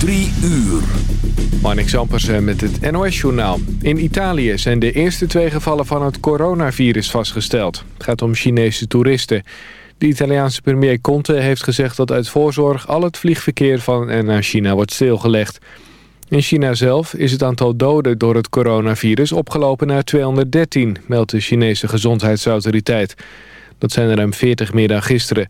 Drie uur. Marnik Zampersen met het NOS-journaal. In Italië zijn de eerste twee gevallen van het coronavirus vastgesteld. Het gaat om Chinese toeristen. De Italiaanse premier Conte heeft gezegd dat uit voorzorg... al het vliegverkeer van en naar China wordt stilgelegd. In China zelf is het aantal doden door het coronavirus opgelopen naar 213... meldt de Chinese gezondheidsautoriteit. Dat zijn er ruim 40 meer dan gisteren.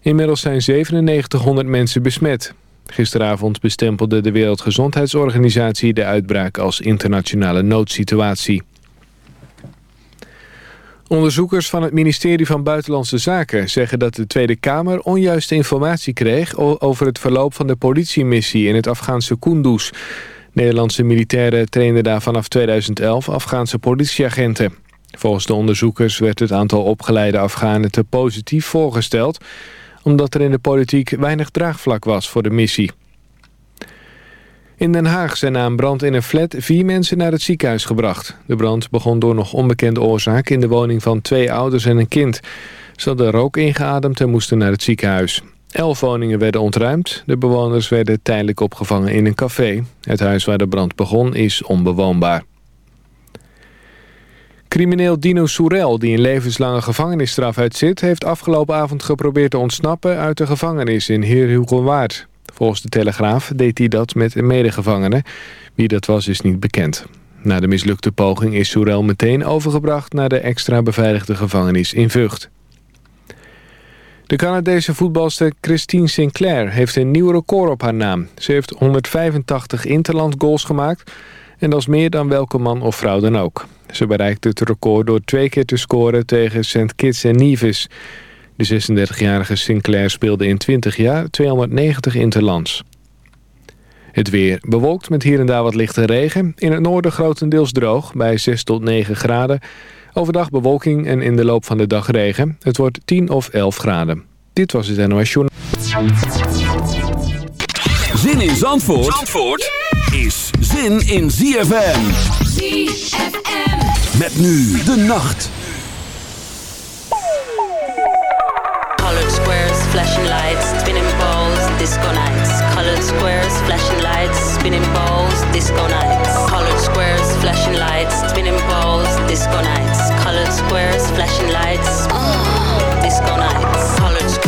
Inmiddels zijn 9700 mensen besmet. Gisteravond bestempelde de Wereldgezondheidsorganisatie de uitbraak als internationale noodsituatie. Onderzoekers van het ministerie van Buitenlandse Zaken zeggen dat de Tweede Kamer onjuiste informatie kreeg over het verloop van de politiemissie in het Afghaanse Kunduz. Nederlandse militairen trainden daar vanaf 2011 Afghaanse politieagenten. Volgens de onderzoekers werd het aantal opgeleide Afghanen te positief voorgesteld omdat er in de politiek weinig draagvlak was voor de missie. In Den Haag zijn na een brand in een flat vier mensen naar het ziekenhuis gebracht. De brand begon door nog onbekende oorzaak in de woning van twee ouders en een kind. Ze hadden rook ingeademd en moesten naar het ziekenhuis. Elf woningen werden ontruimd. De bewoners werden tijdelijk opgevangen in een café. Het huis waar de brand begon is onbewoonbaar. Crimineel Dino Soerel, die een levenslange gevangenisstraf uitzit... heeft afgelopen avond geprobeerd te ontsnappen uit de gevangenis in Heerhugowaard. Volgens de Telegraaf deed hij dat met een medegevangene. Wie dat was is niet bekend. Na de mislukte poging is Soerel meteen overgebracht... naar de extra beveiligde gevangenis in Vught. De Canadese voetbalster Christine Sinclair heeft een nieuw record op haar naam. Ze heeft 185 interland goals gemaakt... en dat is meer dan welke man of vrouw dan ook. Ze bereikte het record door twee keer te scoren tegen St. Kitts en Nevis. De 36-jarige Sinclair speelde in 20 jaar 290 interlands. Het weer bewolkt met hier en daar wat lichte regen. In het noorden grotendeels droog bij 6 tot 9 graden. Overdag bewolking en in de loop van de dag regen. Het wordt 10 of 11 graden. Dit was het NOS Journal. Zin in Zandvoort, Zandvoort zin in ZFM. ZFM. Met nu de nacht. Colored squares, flashing lights, spinning balls, disco nights. Colored squares, flashing lights, spinning balls, disco nights. Colored squares, flashing lights, spinning balls, disco nights. Colored squares, flashing lights, disco nights. Colored squares,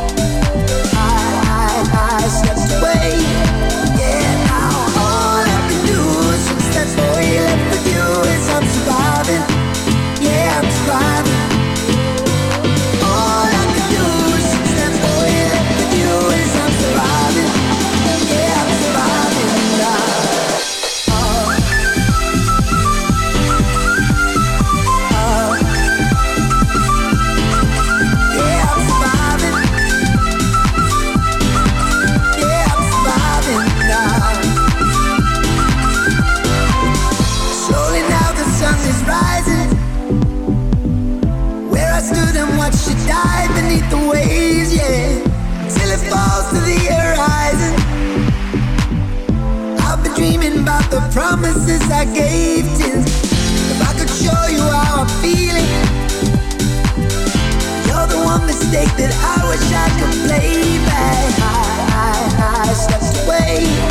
I gave. If I could show you how I'm feeling, you're the one mistake that I wish I could play back. I, I, I stepped away.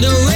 Where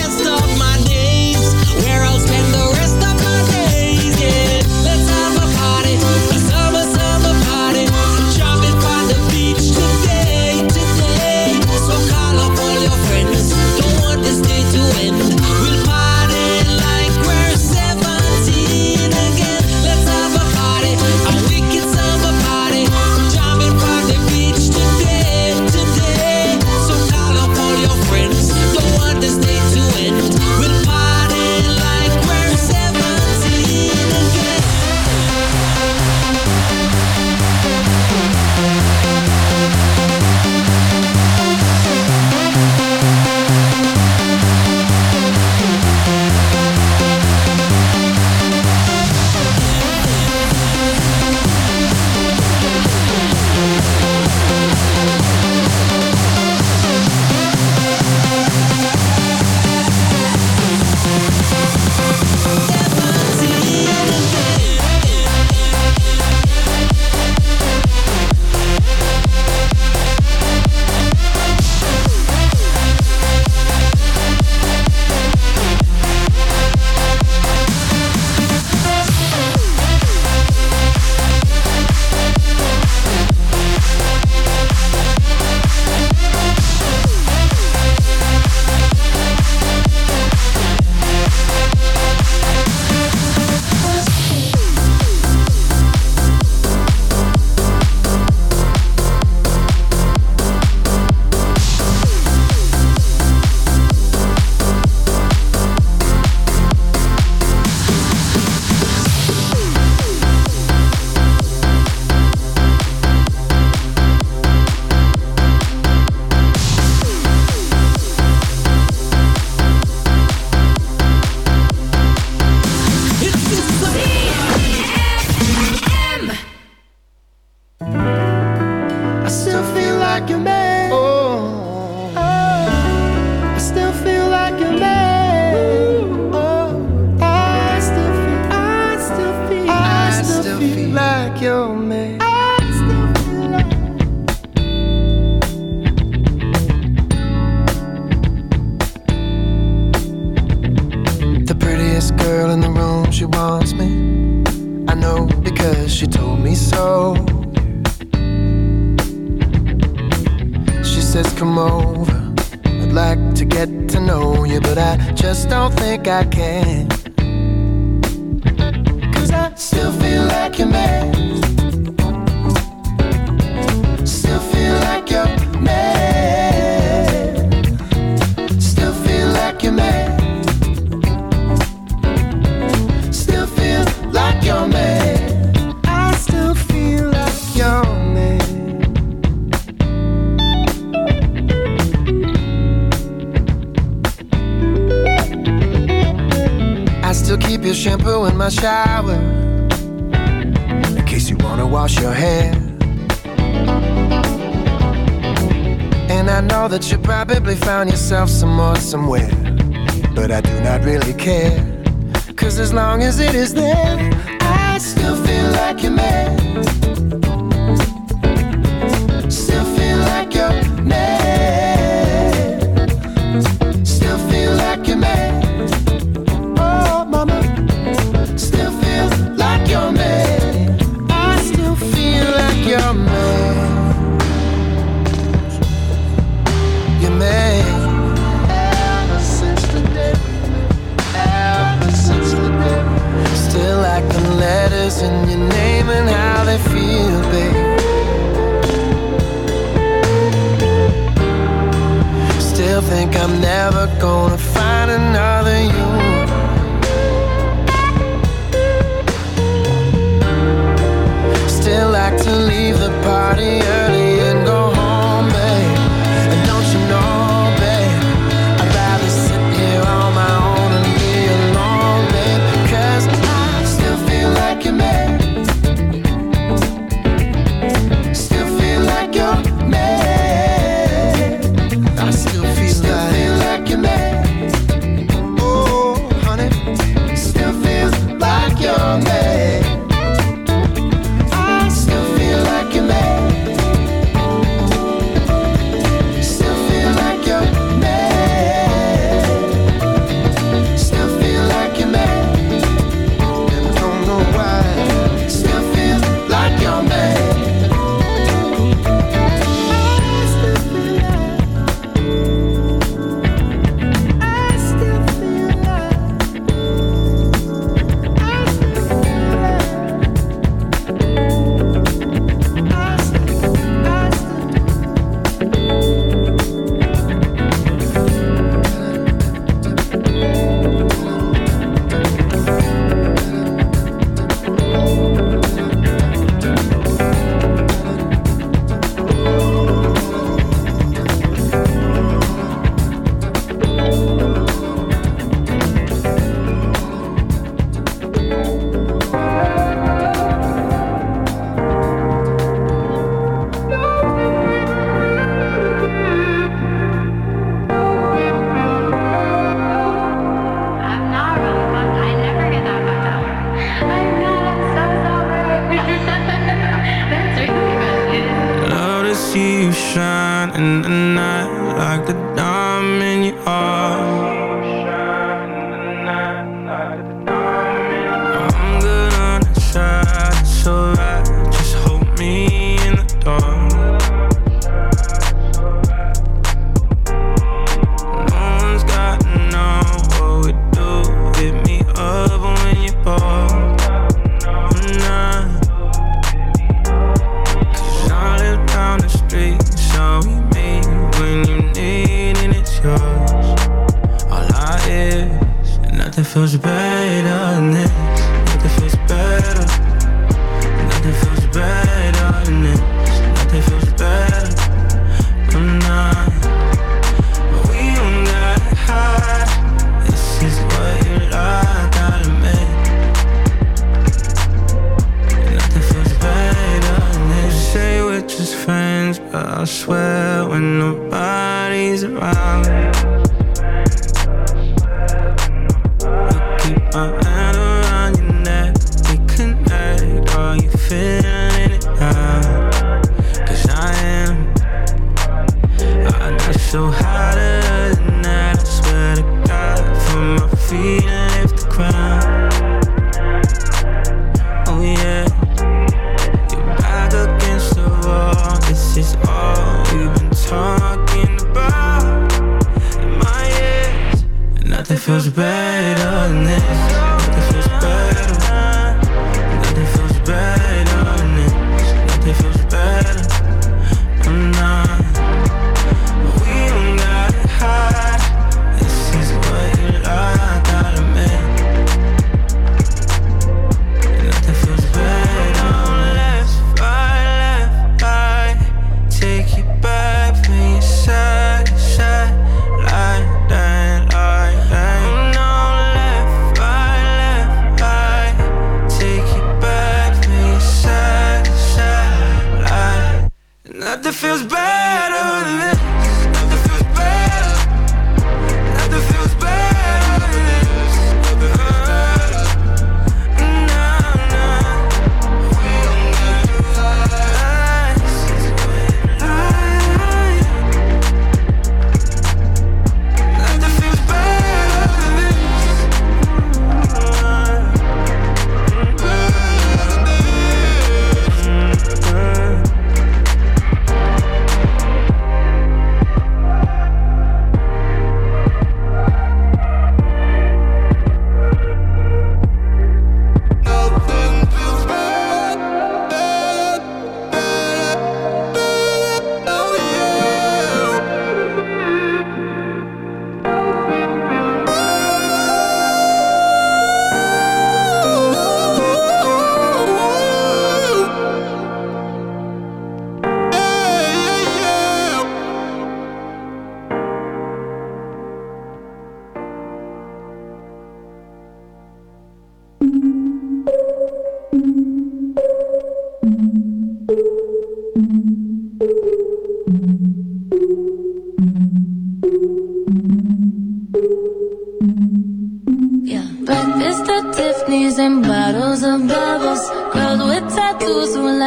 so than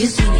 You see me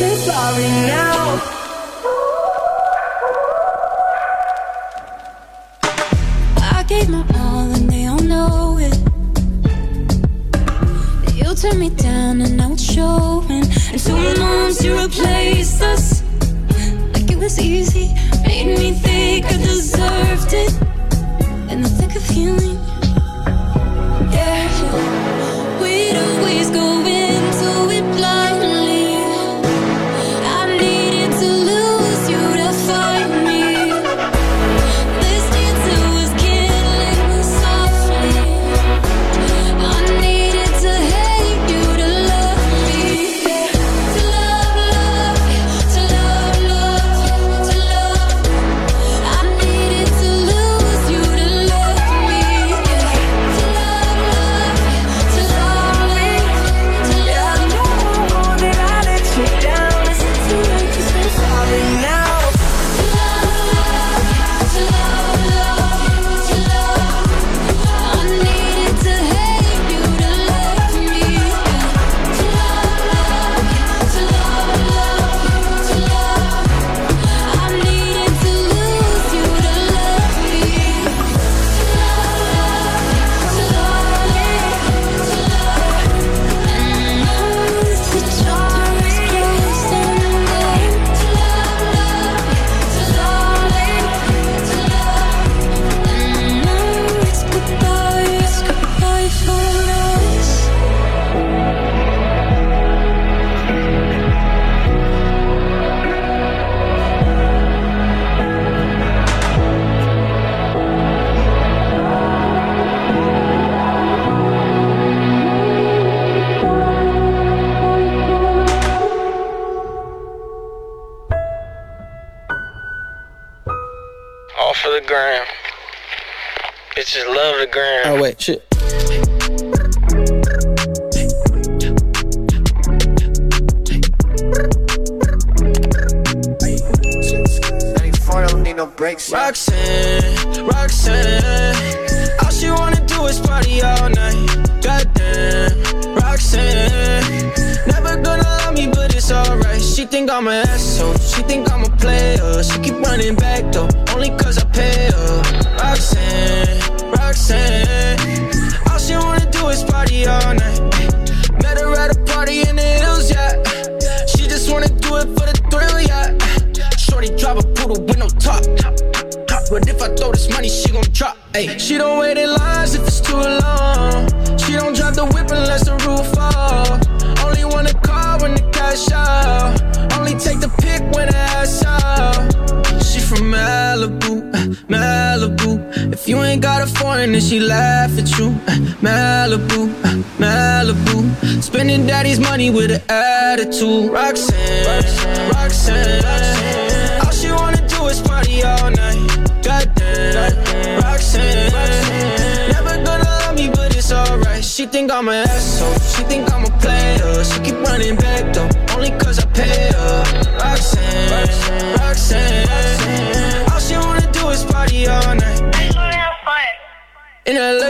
say sorry now. that shit. Roxanne money with an attitude. Roxanne, Roxanne, Roxanne. All she wanna do is party all night. Goddamn, Roxanne. Never gonna love me, but it's alright. She think I'm an asshole. She think I'm a player. She keep running back though, only cause I pay her. Roxanne, Roxanne. All she wanna do is party all night. In LA,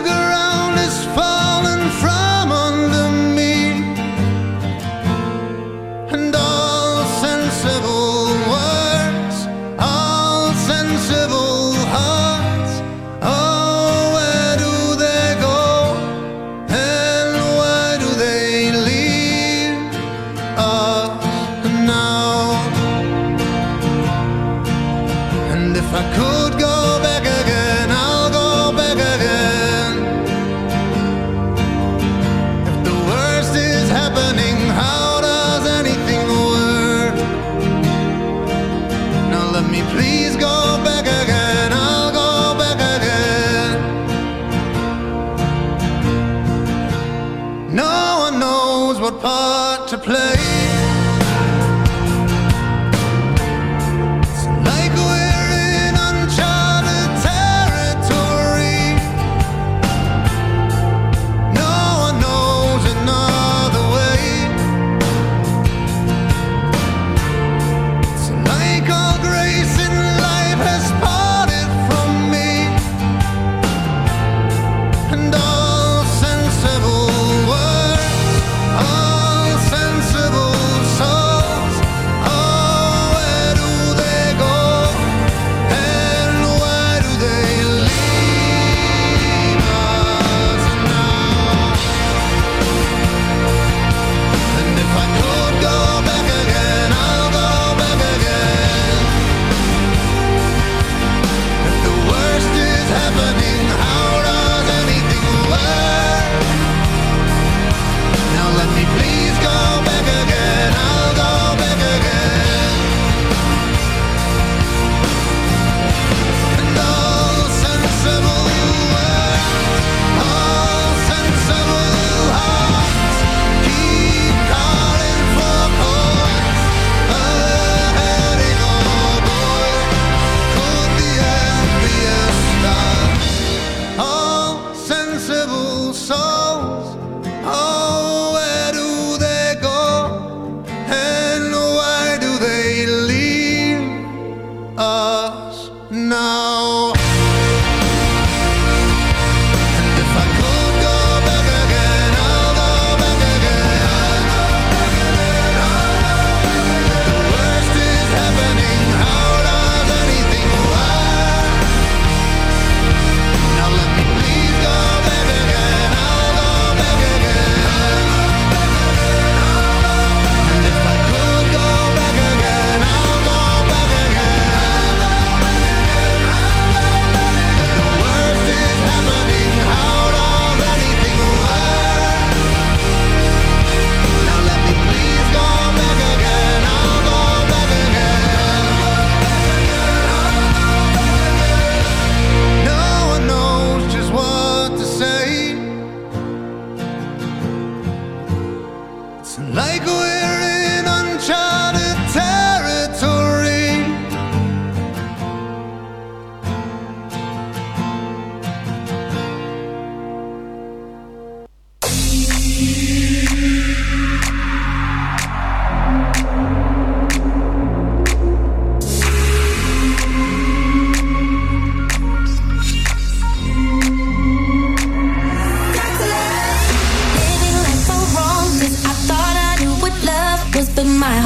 Like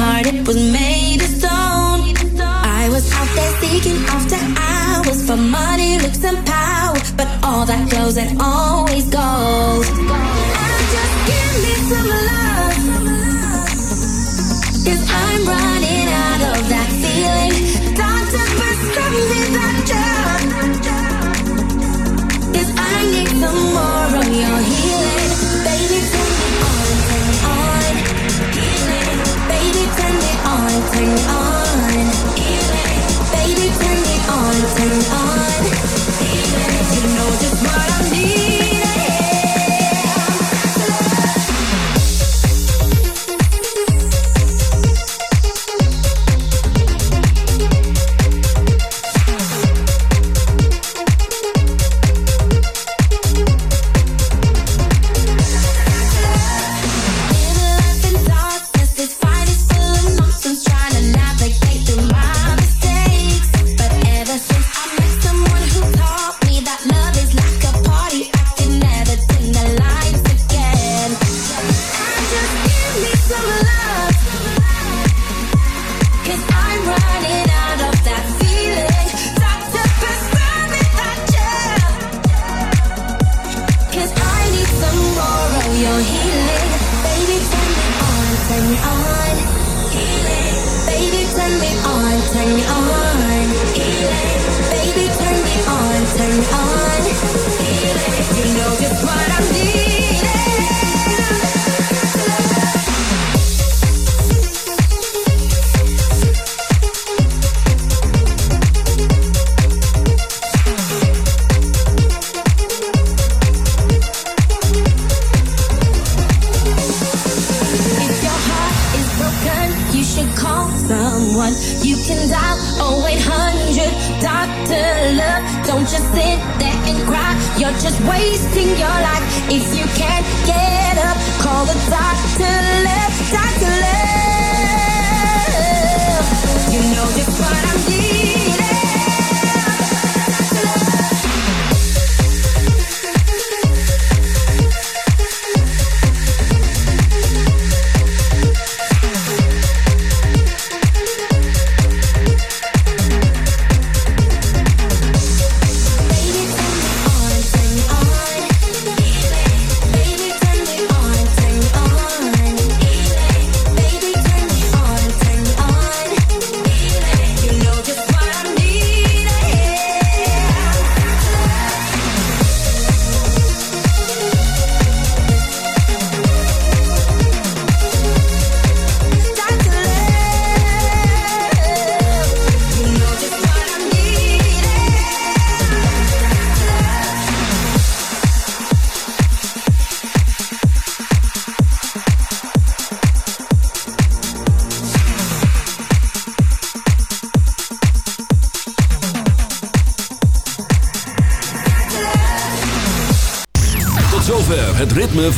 heart it was made of stone. I was out there seeking after hours for money, looks, and power, but all that goes and always goes. I just give me some love. looking on.